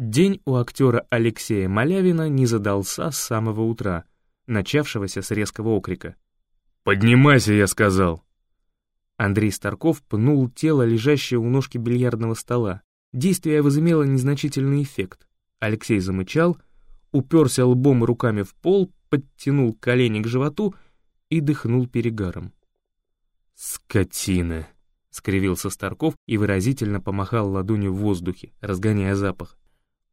День у актера Алексея Малявина не задался с самого утра, начавшегося с резкого окрика. «Поднимайся, я сказал!» Андрей Старков пнул тело, лежащее у ножки бильярдного стола. Действие возымело незначительный эффект. Алексей замычал, уперся лбом и руками в пол, подтянул колени к животу и дыхнул перегаром. «Скотина!» — скривился Старков и выразительно помахал ладонью в воздухе, разгоняя запах.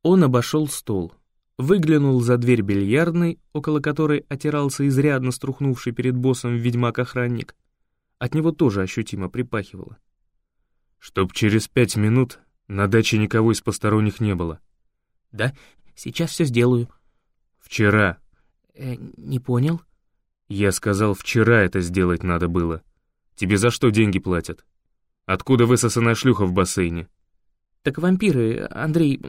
Он обошел стол, выглянул за дверь бильярдной, около которой отирался изрядно струхнувший перед боссом ведьмак-охранник. От него тоже ощутимо припахивало. «Чтоб через пять минут на даче никого из посторонних не было». «Да, сейчас все сделаю». «Вчера». Э, «Не понял?» «Я сказал, вчера это сделать надо было. Тебе за что деньги платят? Откуда высосанная шлюха в бассейне?» «Так вампиры, Андрей...»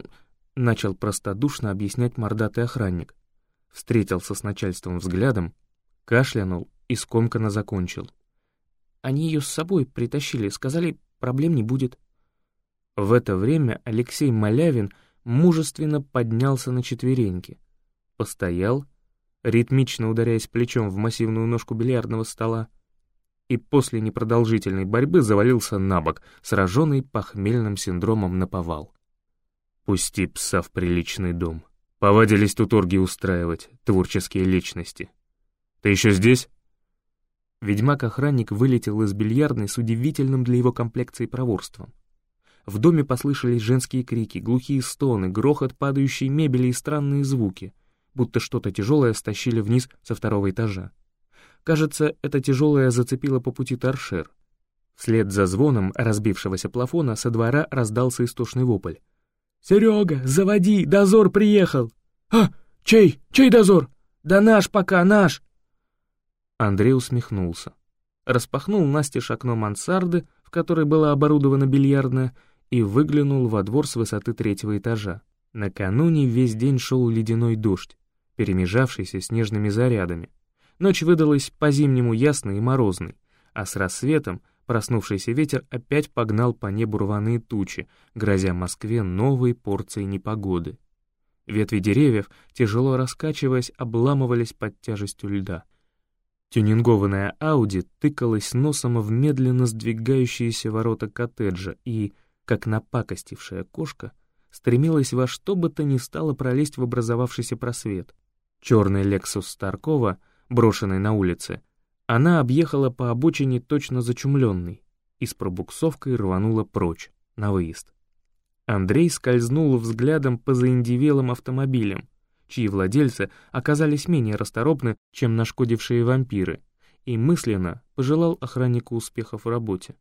начал простодушно объяснять мордатый охранник. Встретился с начальством взглядом, кашлянул и скомканно закончил. Они ее с собой притащили, сказали, проблем не будет. В это время Алексей Малявин мужественно поднялся на четвереньки, постоял, ритмично ударяясь плечом в массивную ножку бильярдного стола, и после непродолжительной борьбы завалился на бок, сраженный похмельным синдромом наповал. Пусти пса в приличный дом. Повадились тут орги устраивать, творческие личности. Ты еще здесь? Ведьмак-охранник вылетел из бильярдной с удивительным для его комплекции проворством. В доме послышались женские крики, глухие стоны, грохот падающей мебели и странные звуки, будто что-то тяжелое стащили вниз со второго этажа. Кажется, это тяжелое зацепило по пути торшер. Вслед за звоном разбившегося плафона со двора раздался истошный вопль. «Серега, заводи, дозор приехал!» «А, чей? Чей дозор?» «Да наш пока, наш!» Андрей усмехнулся. Распахнул настежь окно мансарды, в которой была оборудована бильярдная, и выглянул во двор с высоты третьего этажа. Накануне весь день шел ледяной дождь, перемежавшийся снежными зарядами. Ночь выдалась по-зимнему ясной и морозной, а с рассветом Проснувшийся ветер опять погнал по небу рваные тучи, грозя Москве новой порцией непогоды. Ветви деревьев, тяжело раскачиваясь, обламывались под тяжестью льда. Тюнингованная Ауди тыкалась носом в медленно сдвигающиеся ворота коттеджа и, как напакостившая кошка, стремилась во что бы то ни стало пролезть в образовавшийся просвет. Черный Лексус Старкова, брошенный на улице, она объехала по обочине точно зачумленный и с пробуксовкой рванула прочь, на выезд. Андрей скользнул взглядом по заиндивелым автомобилям, чьи владельцы оказались менее расторопны, чем нашкодившие вампиры, и мысленно пожелал охраннику успехов в работе.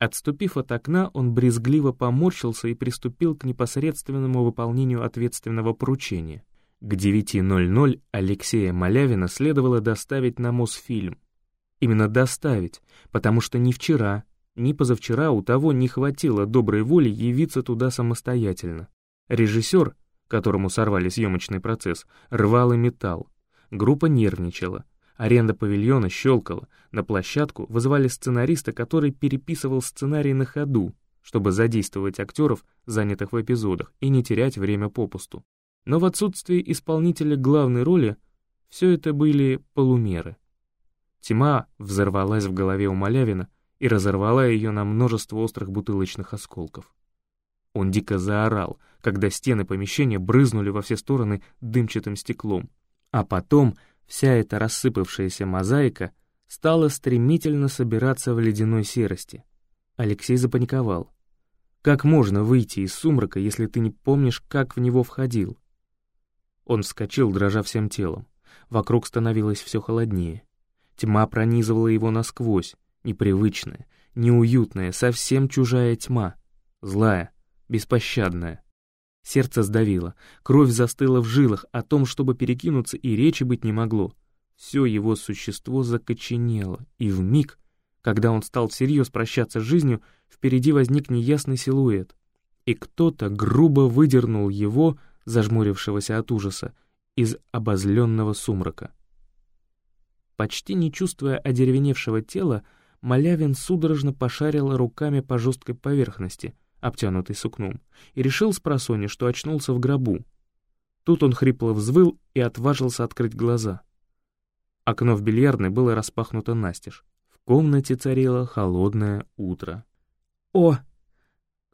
Отступив от окна, он брезгливо поморщился и приступил к непосредственному выполнению ответственного поручения — к 9.00 Алексея Малявина следовало доставить на Мосфильм. Именно доставить, потому что ни вчера, ни позавчера у того не хватило доброй воли явиться туда самостоятельно. Режиссер, которому сорвали съемочный процесс, рвал и металл. Группа нервничала. Аренда павильона щелкала. На площадку вызывали сценариста, который переписывал сценарий на ходу, чтобы задействовать актеров, занятых в эпизодах, и не терять время попусту. Но в отсутствии исполнителя главной роли все это были полумеры. Тьма взорвалась в голове у Малявина и разорвала ее на множество острых бутылочных осколков. Он дико заорал, когда стены помещения брызнули во все стороны дымчатым стеклом, а потом вся эта рассыпавшаяся мозаика стала стремительно собираться в ледяной серости. Алексей запаниковал. Как можно выйти из сумрака, если ты не помнишь, как в него входил? Он вскочил, дрожа всем телом. Вокруг становилось все холоднее. Тьма пронизывала его насквозь, непривычная, неуютная, совсем чужая тьма. Злая, беспощадная. Сердце сдавило, кровь застыла в жилах, о том, чтобы перекинуться, и речи быть не могло. Все его существо закоченело, и в миг, когда он стал всерьез прощаться с жизнью, впереди возник неясный силуэт, и кто-то грубо выдернул его, зажмурившегося от ужаса, из обозленного сумрака. Почти не чувствуя одеревеневшего тела, Малявин судорожно пошарил руками по жесткой поверхности, обтянутый сукном, и решил с просони, что очнулся в гробу. Тут он хрипло взвыл и отважился открыть глаза. Окно в бильярдной было распахнуто настежь. В комнате царило холодное утро. «О!» —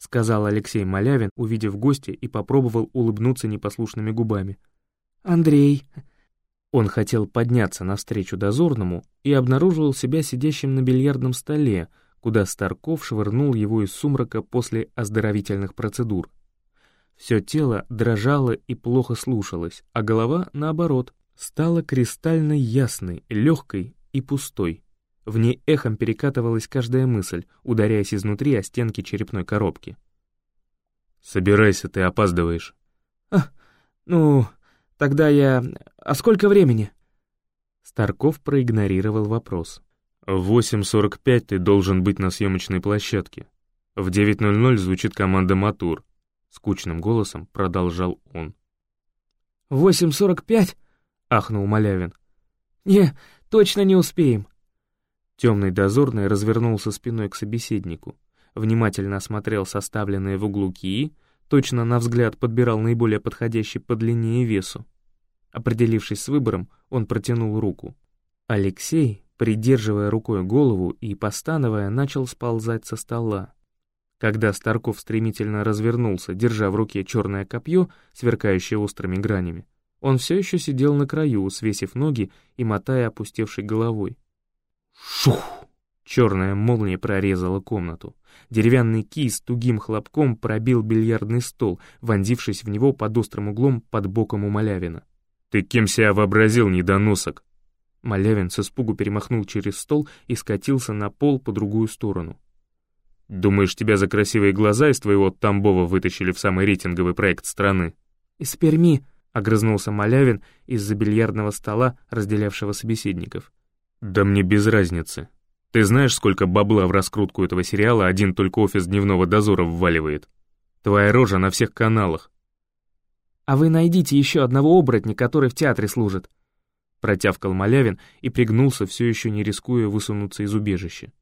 сказал Алексей Малявин, увидев гостя, и попробовал улыбнуться непослушными губами. «Андрей!» Он хотел подняться навстречу дозорному и обнаружил себя сидящим на бильярдном столе, куда Старков швырнул его из сумрака после оздоровительных процедур. Все тело дрожало и плохо слушалось, а голова, наоборот, стала кристально ясной, легкой и пустой. В ней эхом перекатывалась каждая мысль, ударяясь изнутри о стенки черепной коробки. «Собирайся, ты опаздываешь». «А, ну, Тогда я... А сколько времени?» Старков проигнорировал вопрос. «В 8.45 ты должен быть на съемочной площадке. В 9.00 звучит команда «Матур». Скучным голосом продолжал он. «В 8.45?» — ахнул Малявин. «Не, точно не успеем». Темный дозорный развернулся спиной к собеседнику, внимательно осмотрел составленные в углу кии, точно на взгляд подбирал наиболее подходящий по длине и весу. Определившись с выбором, он протянул руку. Алексей, придерживая рукой голову и постановая, начал сползать со стола. Когда Старков стремительно развернулся, держа в руке черное копье, сверкающее острыми гранями, он все еще сидел на краю, свесив ноги и мотая опустевшей головой. Шух! Черная молния прорезала комнату. Деревянный кий с тугим хлопком пробил бильярдный стол, вонзившись в него под острым углом под боком у Малявина. «Ты кем себя вообразил, недоносок?» Малявин с испугу перемахнул через стол и скатился на пол по другую сторону. «Думаешь, тебя за красивые глаза из твоего Тамбова вытащили в самый рейтинговый проект страны?» «Из Перми», — огрызнулся Малявин из-за бильярдного стола, разделявшего собеседников. «Да мне без разницы. Ты знаешь, сколько бабла в раскрутку этого сериала один только офис дневного дозора вваливает? Твоя рожа на всех каналах. «А вы найдите еще одного оборотня, который в театре служит», протявкал Малявин и пригнулся, все еще не рискуя высунуться из убежища.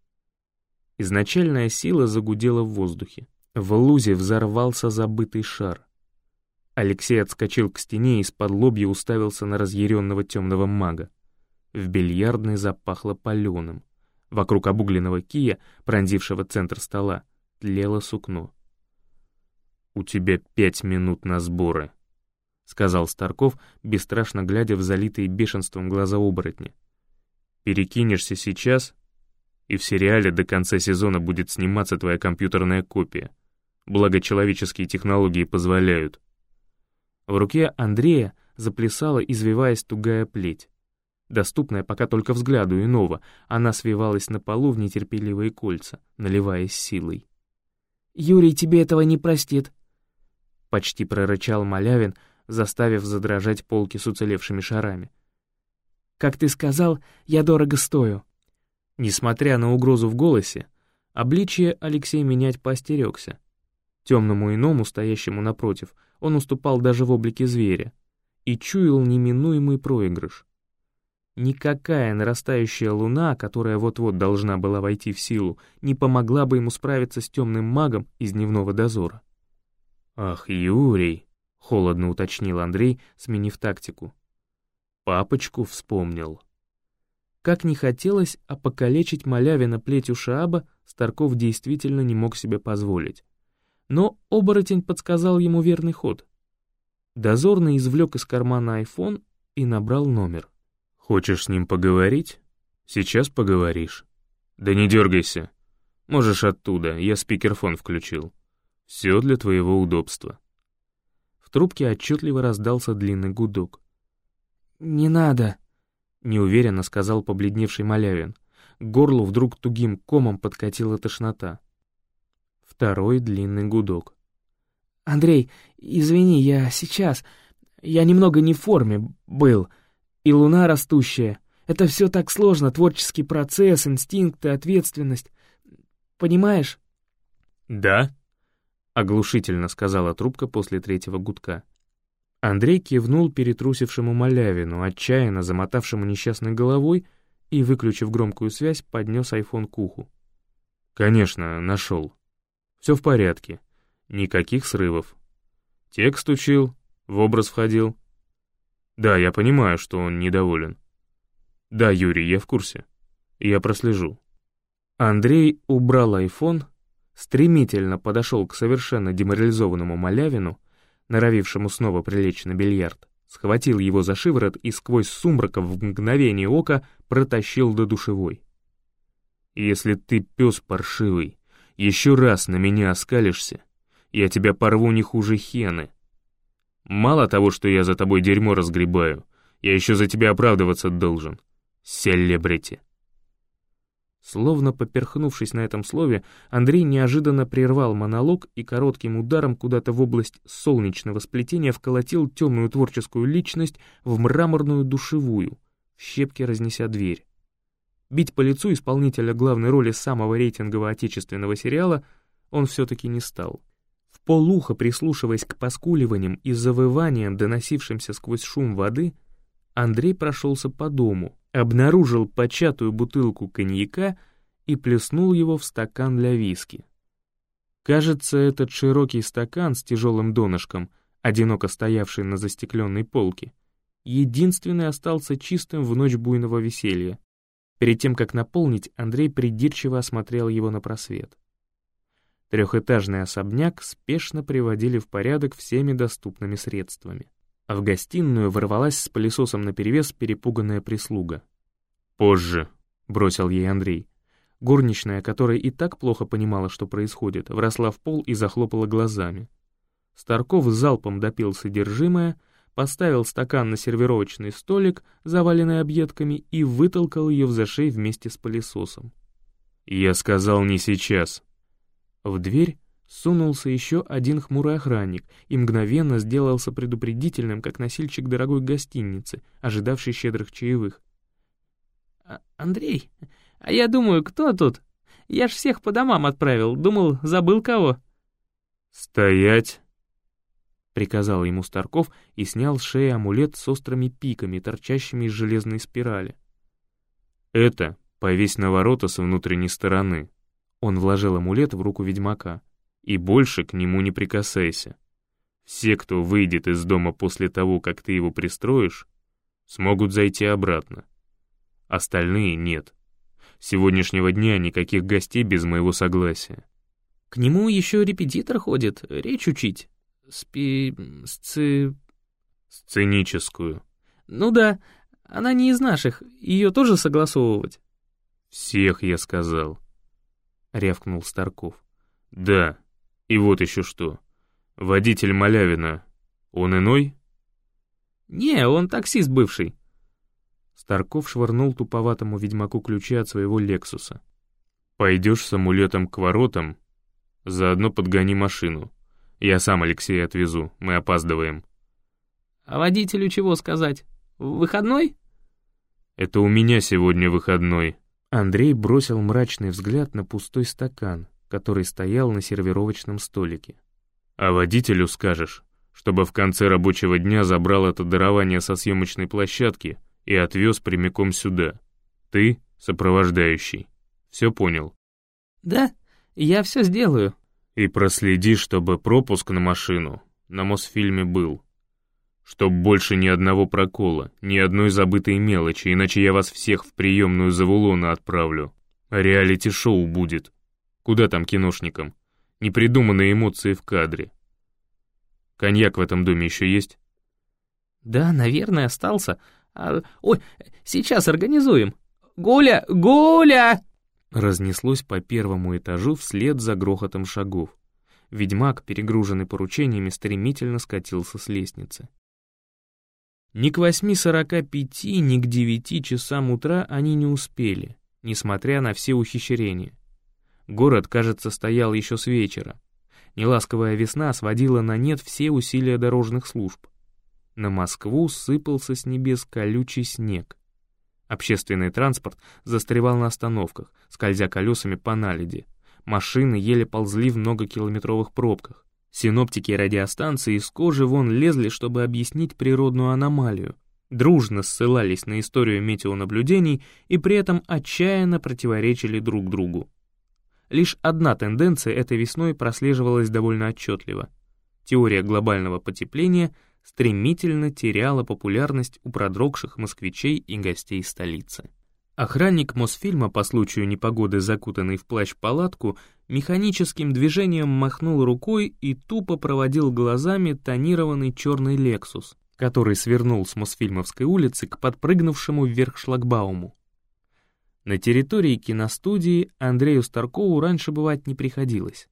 Изначальная сила загудела в воздухе. В лузе взорвался забытый шар. Алексей отскочил к стене и из-под лобья уставился на разъяренного темного мага. В бильярдной запахло паленым. Вокруг обугленного кия, пронзившего центр стола, тлело сукно. «У тебя пять минут на сборы», сказал Старков, бесстрашно глядя в залитые бешенством глаза оборотня. «Перекинешься сейчас, и в сериале до конца сезона будет сниматься твоя компьютерная копия. Благо человеческие технологии позволяют». В руке Андрея заплясала, извиваясь тугая плеть. Доступная пока только взгляду иного, она свивалась на полу в нетерпеливые кольца, наливаясь силой. «Юрий тебе этого не простит», — почти прорычал Малявин, заставив задрожать полки с уцелевшими шарами. «Как ты сказал, я дорого стою». Несмотря на угрозу в голосе, обличие Алексей менять поостерегся. Темному иному, стоящему напротив, он уступал даже в облике зверя и чуял неминуемый проигрыш. Никакая нарастающая луна, которая вот-вот должна была войти в силу, не помогла бы ему справиться с темным магом из дневного дозора. «Ах, Юрий!» — холодно уточнил Андрей, сменив тактику. Папочку вспомнил. Как не хотелось, а покалечить Малявина плетью Шааба Старков действительно не мог себе позволить. Но оборотень подсказал ему верный ход. Дозорный извлек из кармана айфон и набрал номер. «Хочешь с ним поговорить? Сейчас поговоришь. Да не дергайся. Можешь оттуда, я спикерфон включил. Все для твоего удобства». В трубке отчетливо раздался длинный гудок. «Не надо», — неуверенно сказал побледневший Малявин. К горлу вдруг тугим комом подкатила тошнота. Второй длинный гудок. «Андрей, извини, я сейчас. Я немного не в форме был. И луна растущая. Это все так сложно, творческий процесс, инстинкты, ответственность. Понимаешь?» «Да», — оглушительно сказала трубка после третьего гудка. Андрей кивнул перетрусившему Малявину, отчаянно замотавшему несчастной головой, и, выключив громкую связь, поднес айфон к уху. «Конечно, нашел. Все в порядке. Никаких срывов. Текст учил, в образ входил. Да, я понимаю, что он недоволен. Да, Юрий, я в курсе. Я прослежу. Андрей убрал айфон, стремительно подошел к совершенно деморализованному Малявину, норовившему снова прилечь на бильярд, схватил его за шиворот и сквозь сумрака в мгновение ока протащил до душевой. «Если ты, пес паршивый, еще раз на меня оскалишься, я тебя порву не хуже хены. Мало того, что я за тобой дерьмо разгребаю, я еще за тебя оправдываться должен. Селебрити». Словно поперхнувшись на этом слове, Андрей неожиданно прервал монолог и коротким ударом куда-то в область солнечного сплетения вколотил темную творческую личность в мраморную душевую, в щепки разнеся дверь. Бить по лицу исполнителя главной роли самого рейтингового отечественного сериала он все-таки не стал. В полухо прислушиваясь к поскуливаниям и завываниям, доносившимся сквозь шум воды, Андрей прошелся по дому, обнаружил початую бутылку коньяка и плеснул его в стакан для виски. Кажется, этот широкий стакан с тяжелым донышком, одиноко стоявший на застекленной полке, единственный остался чистым в ночь буйного веселья. Перед тем, как наполнить, Андрей придирчиво осмотрел его на просвет. Трехэтажный особняк спешно приводили в порядок всеми доступными средствами а в гостиную ворвалась с пылесосом наперевес перепуганная прислуга. «Позже», — бросил ей Андрей. Горничная, которая и так плохо понимала, что происходит, вросла в пол и захлопала глазами. Старков залпом допил содержимое, поставил стакан на сервировочный столик, заваленный объедками, и вытолкал ее в зашей вместе с пылесосом. «Я сказал не сейчас». В дверь сунулся еще один хмурый охранник и мгновенно сделался предупредительным, как носильщик дорогой гостиницы, ожидавший щедрых чаевых. А, «Андрей, а я думаю, кто тут? Я ж всех по домам отправил, думал, забыл кого». «Стоять!» — приказал ему Старков и снял с шеи амулет с острыми пиками, торчащими из железной спирали. «Это повесь на ворота с внутренней стороны». Он вложил амулет в руку ведьмака и больше к нему не прикасайся. Все, кто выйдет из дома после того, как ты его пристроишь, смогут зайти обратно. Остальные нет. С сегодняшнего дня никаких гостей без моего согласия. К нему еще репетитор ходит, речь учить. Спи... сци... Сценическую. Ну да, она не из наших, ее тоже согласовывать. Всех я сказал. Рявкнул Старков. Да, и вот еще что. Водитель Малявина, он иной? Не, он таксист бывший. Старков швырнул туповатому ведьмаку ключи от своего «Лексуса». «Пойдешь с амулетом к воротам, заодно подгони машину. Я сам Алексея отвезу, мы опаздываем». «А водителю чего сказать? Выходной?» «Это у меня сегодня выходной». Андрей бросил мрачный взгляд на пустой стакан, который стоял на сервировочном столике. «А водителю скажешь, чтобы в конце рабочего дня забрал это дарование со съемочной площадки и отвез прямиком сюда. Ты — сопровождающий. Все понял?» «Да, я все сделаю». «И проследи, чтобы пропуск на машину на Мосфильме был. Чтоб больше ни одного прокола, ни одной забытой мелочи, иначе я вас всех в приемную Завулона отправлю. Реалити-шоу будет». Куда там киношникам? Непридуманные эмоции в кадре. Коньяк в этом доме еще есть? Да, наверное, остался. А, ой, сейчас организуем. Гуля, Гуля! Разнеслось по первому этажу вслед за грохотом шагов. Ведьмак, перегруженный поручениями, стремительно скатился с лестницы. Ни к восьми сорока пяти, ни к девяти часам утра они не успели, несмотря на все ухищрения. Город, кажется, стоял еще с вечера. Неласковая весна сводила на нет все усилия дорожных служб. На Москву сыпался с небес колючий снег. Общественный транспорт застревал на остановках, скользя колесами по наледи. Машины еле ползли в многокилометровых пробках. Синоптики радиостанции из кожи вон лезли, чтобы объяснить природную аномалию. Дружно ссылались на историю метеонаблюдений и при этом отчаянно противоречили друг другу. Лишь одна тенденция этой весной прослеживалась довольно отчетливо. Теория глобального потепления стремительно теряла популярность у продрогших москвичей и гостей столицы. Охранник Мосфильма по случаю непогоды, закутанный в плащ-палатку, механическим движением махнул рукой и тупо проводил глазами тонированный черный «Лексус», который свернул с Мосфильмовской улицы к подпрыгнувшему вверх шлагбауму. На территории киностудии Андрею Старкову раньше бывать не приходилось.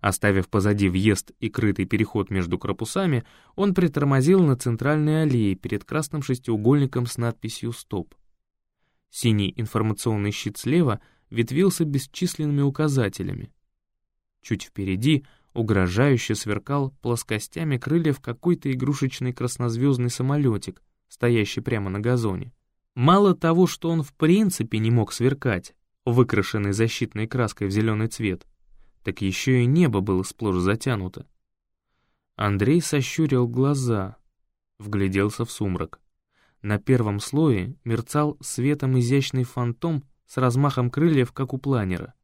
Оставив позади въезд и крытый переход между корпусами, он притормозил на центральной аллее перед красным шестиугольником с надписью «Стоп». Синий информационный щит слева ветвился бесчисленными указателями. Чуть впереди угрожающе сверкал плоскостями крыльев какой-то игрушечный краснозвездный самолетик, стоящий прямо на газоне. Мало того, что он в принципе не мог сверкать, выкрашенный защитной краской в зеленый цвет, так еще и небо было сплошь затянуто. Андрей сощурил глаза, вгляделся в сумрак. На первом слое мерцал светом изящный фантом с размахом крыльев, как у планера.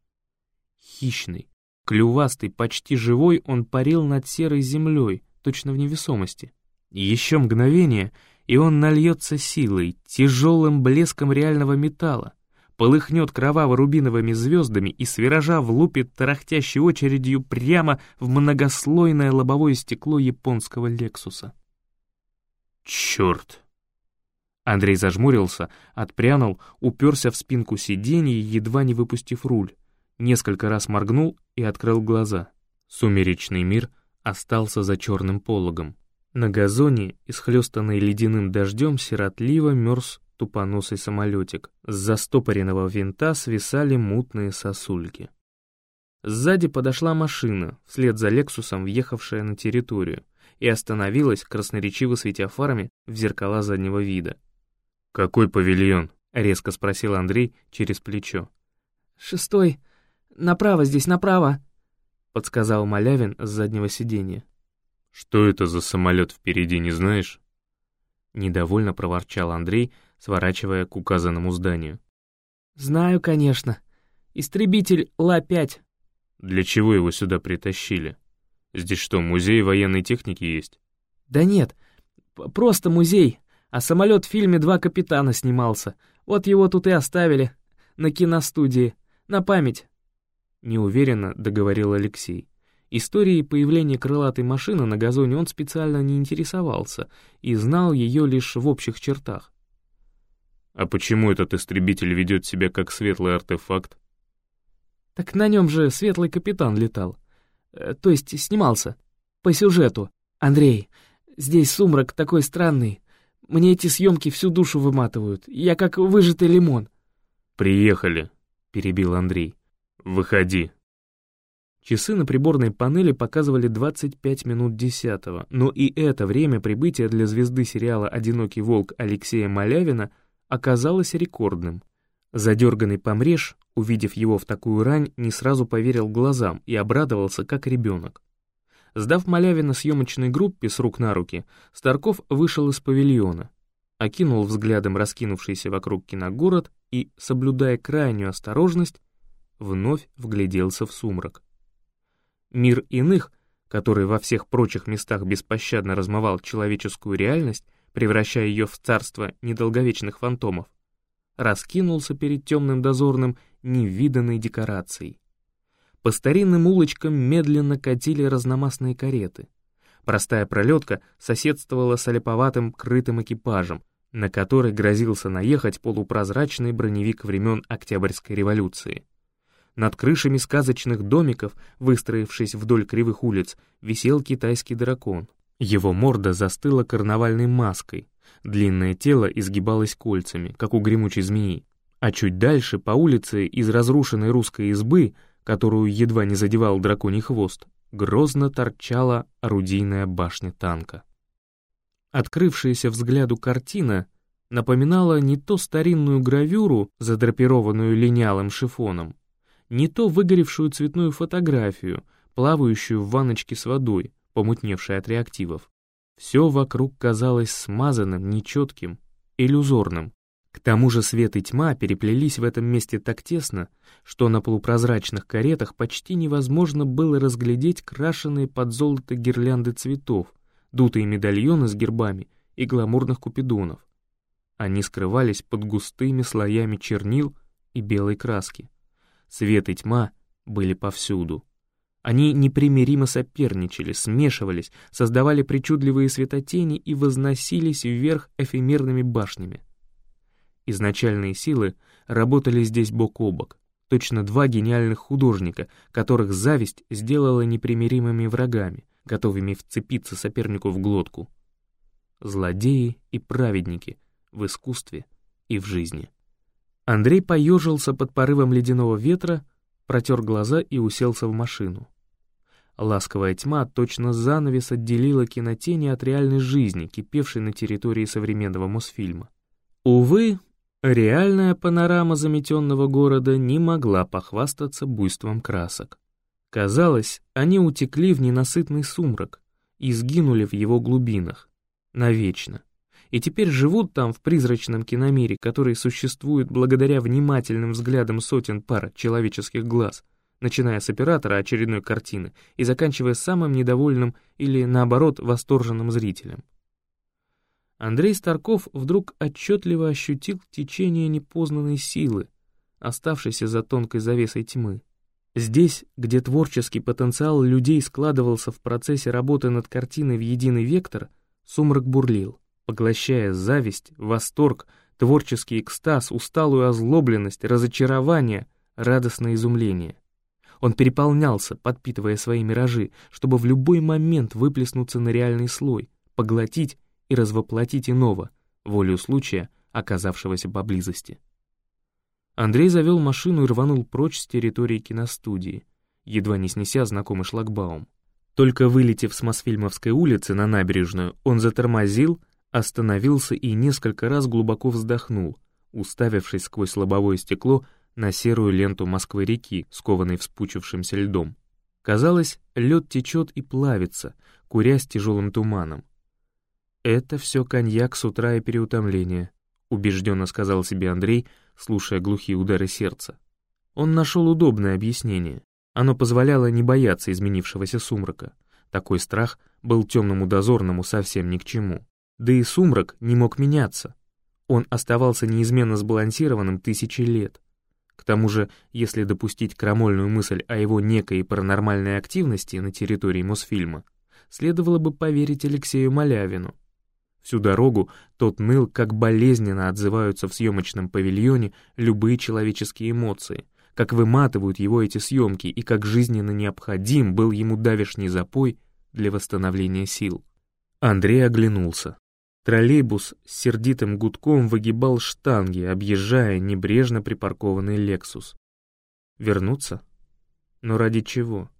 Хищный, клювастый, почти живой, он парил над серой землей, точно в невесомости. Еще мгновение — и он нальется силой, тяжелым блеском реального металла, полыхнет кроваво-рубиновыми звездами и с виража влупит тарахтящей очередью прямо в многослойное лобовое стекло японского «Лексуса». «Черт!» Андрей зажмурился, отпрянул, уперся в спинку сиденья, едва не выпустив руль, несколько раз моргнул и открыл глаза. Сумеречный мир остался за черным пологом. На газоне, исхлестанный ледяным дождем, сиротливо мерз тупоносый самолетик. С застопоренного винта свисали мутные сосульки. Сзади подошла машина, вслед за «Лексусом», въехавшая на территорию, и остановилась, красноречиво светя фарами, в зеркала заднего вида. «Какой павильон?» — резко спросил Андрей через плечо. «Шестой. Направо здесь, направо», — подсказал Малявин с заднего сиденья. «Что это за самолет впереди, не знаешь?» Недовольно проворчал Андрей, сворачивая к указанному зданию. «Знаю, конечно. Истребитель Ла-5». «Для чего его сюда притащили? Здесь что, музей военной техники есть?» «Да нет, просто музей, а самолет в фильме «Два капитана» снимался. Вот его тут и оставили, на киностудии, на память». Неуверенно договорил Алексей. Историей появления крылатой машины на газоне он специально не интересовался и знал ее лишь в общих чертах. «А почему этот истребитель ведет себя как светлый артефакт?» «Так на нем же светлый капитан летал. Э, то есть снимался. По сюжету. Андрей, здесь сумрак такой странный. Мне эти съемки всю душу выматывают. Я как выжатый лимон». «Приехали», — перебил Андрей. «Выходи». Часы на приборной панели показывали 25 минут десятого, но и это время прибытия для звезды сериала «Одинокий волк» Алексея Малявина оказалось рекордным. Задерганный помреж, увидев его в такую рань, не сразу поверил глазам и обрадовался, как ребенок. Сдав Малявина съемочной группе с рук на руки, Старков вышел из павильона, окинул взглядом раскинувшийся вокруг киногород и, соблюдая крайнюю осторожность, вновь вгляделся в сумрак. Мир иных, который во всех прочих местах беспощадно размывал человеческую реальность, превращая ее в царство недолговечных фантомов, раскинулся перед темным дозорным невиданной декорацией. По старинным улочкам медленно катили разномастные кареты. Простая пролетка соседствовала с олеповатым крытым экипажем, на который грозился наехать полупрозрачный броневик времен Октябрьской революции. Над крышами сказочных домиков, выстроившись вдоль кривых улиц, висел китайский дракон. Его морда застыла карнавальной маской, длинное тело изгибалось кольцами, как у гремучей змеи. А чуть дальше, по улице, из разрушенной русской избы, которую едва не задевал драконий хвост, грозно торчала орудийная башня танка. Открывшаяся взгляду картина напоминала не то старинную гравюру, задрапированную линялым шифоном, не то выгоревшую цветную фотографию, плавающую в ванночке с водой, помутневшей от реактивов. Все вокруг казалось смазанным, нечетким, иллюзорным, К тому же свет и тьма переплелись в этом месте так тесно, что на полупрозрачных каретах почти невозможно было разглядеть крашеные под золото гирлянды цветов, дутые медальоны с гербами и гламурных купидонов. Они скрывались под густыми слоями чернил и белой краски. Свет и тьма были повсюду. Они непримиримо соперничали, смешивались, создавали причудливые светотени и возносились вверх эфемерными башнями. Изначальные силы работали здесь бок о бок, точно два гениальных художника, которых зависть сделала непримиримыми врагами, готовыми вцепиться сопернику в глотку. Злодеи и праведники в искусстве и в жизни. Андрей поежился под порывом ледяного ветра, протер глаза и уселся в машину. Ласковая тьма точно занавес отделила кинотени от реальной жизни, кипевшей на территории современного Мосфильма. Увы, реальная панорама заметенного города не могла похвастаться буйством красок. Казалось, они утекли в ненасытный сумрак и сгинули в его глубинах, навечно и теперь живут там в призрачном киномире, который существует благодаря внимательным взглядам сотен пар человеческих глаз, начиная с оператора очередной картины и заканчивая самым недовольным или, наоборот, восторженным зрителем. Андрей Старков вдруг отчетливо ощутил течение непознанной силы, оставшейся за тонкой завесой тьмы. Здесь, где творческий потенциал людей складывался в процессе работы над картиной в единый вектор, сумрак бурлил поглощая зависть, восторг, творческий экстаз, усталую озлобленность, разочарование, радостное изумление. Он переполнялся, подпитывая свои миражи, чтобы в любой момент выплеснуться на реальный слой, поглотить и развоплотить иного, волю случая, оказавшегося поблизости. Андрей завел машину и рванул прочь с территории киностудии, едва не снеся знакомый шлагбаум. Только вылетев с Мосфильмовской улицы на набережную, он затормозил, остановился и несколько раз глубоко вздохнул, уставившись сквозь лобовое стекло на серую ленту Москвы-реки, скованной вспучившимся льдом. Казалось, лед течет и плавится, курясь тяжелым туманом. «Это все коньяк с утра и переутомление», — убежденно сказал себе Андрей, слушая глухие удары сердца. Он нашел удобное объяснение. Оно позволяло не бояться изменившегося сумрака. Такой страх был темному дозорному совсем ни к чему. Да и сумрак не мог меняться. Он оставался неизменно сбалансированным тысячи лет. К тому же, если допустить крамольную мысль о его некой паранормальной активности на территории Мосфильма, следовало бы поверить Алексею Малявину. Всю дорогу тот ныл, как болезненно отзываются в съемочном павильоне любые человеческие эмоции, как выматывают его эти съемки и как жизненно необходим был ему давешний запой для восстановления сил. Андрей оглянулся. Троллейбус с сердитым гудком выгибал штанги, объезжая небрежно припаркованный «Лексус». Вернуться? Но ради чего?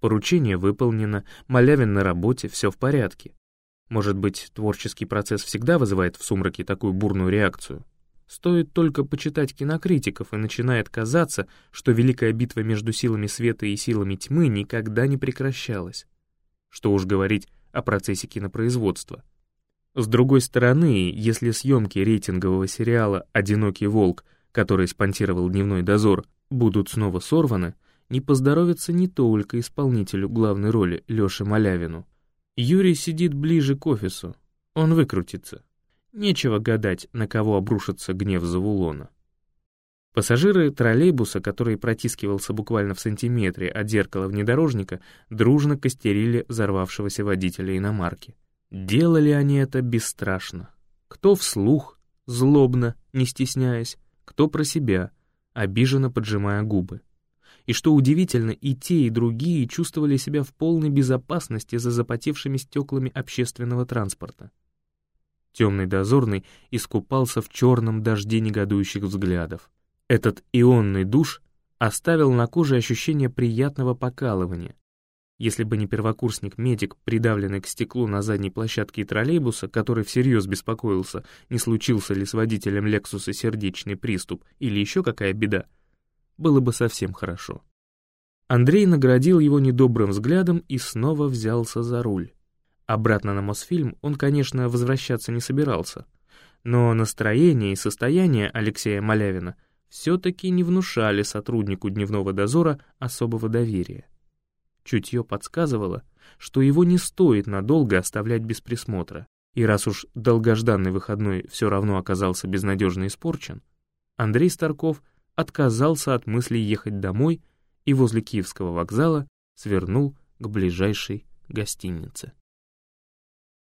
Поручение выполнено, Малявин на работе, все в порядке. Может быть, творческий процесс всегда вызывает в сумраке такую бурную реакцию? Стоит только почитать кинокритиков, и начинает казаться, что великая битва между силами света и силами тьмы никогда не прекращалась. Что уж говорить о процессе кинопроизводства. С другой стороны, если съемки рейтингового сериала «Одинокий волк», который спонсировал «Дневной дозор», будут снова сорваны, не поздоровится не только исполнителю главной роли Лёше Малявину. Юрий сидит ближе к офису, он выкрутится. Нечего гадать, на кого обрушится гнев Завулона. Пассажиры троллейбуса, который протискивался буквально в сантиметре от зеркала внедорожника, дружно костерили взорвавшегося водителя иномарки. Делали они это бесстрашно. Кто вслух, злобно, не стесняясь, кто про себя, обиженно поджимая губы. И что удивительно, и те, и другие чувствовали себя в полной безопасности за запотевшими стеклами общественного транспорта. Темный дозорный искупался в черном дожде негодующих взглядов. Этот ионный душ оставил на коже ощущение приятного покалывания, если бы не первокурсник-медик, придавленный к стеклу на задней площадке троллейбуса, который всерьез беспокоился, не случился ли с водителем Лексуса сердечный приступ или еще какая беда, было бы совсем хорошо. Андрей наградил его недобрым взглядом и снова взялся за руль. Обратно на Мосфильм он, конечно, возвращаться не собирался. но настроение и состояние Алексея Малявина все-таки не внушали сотруднику дневного дозора особого доверия. Чутье подсказывало, что его не стоит надолго оставлять без присмотра, и раз уж долгожданный выходной все равно оказался безнадежно испорчен, Андрей Старков отказался от мысли ехать домой и возле Киевского вокзала свернул к ближайшей гостинице.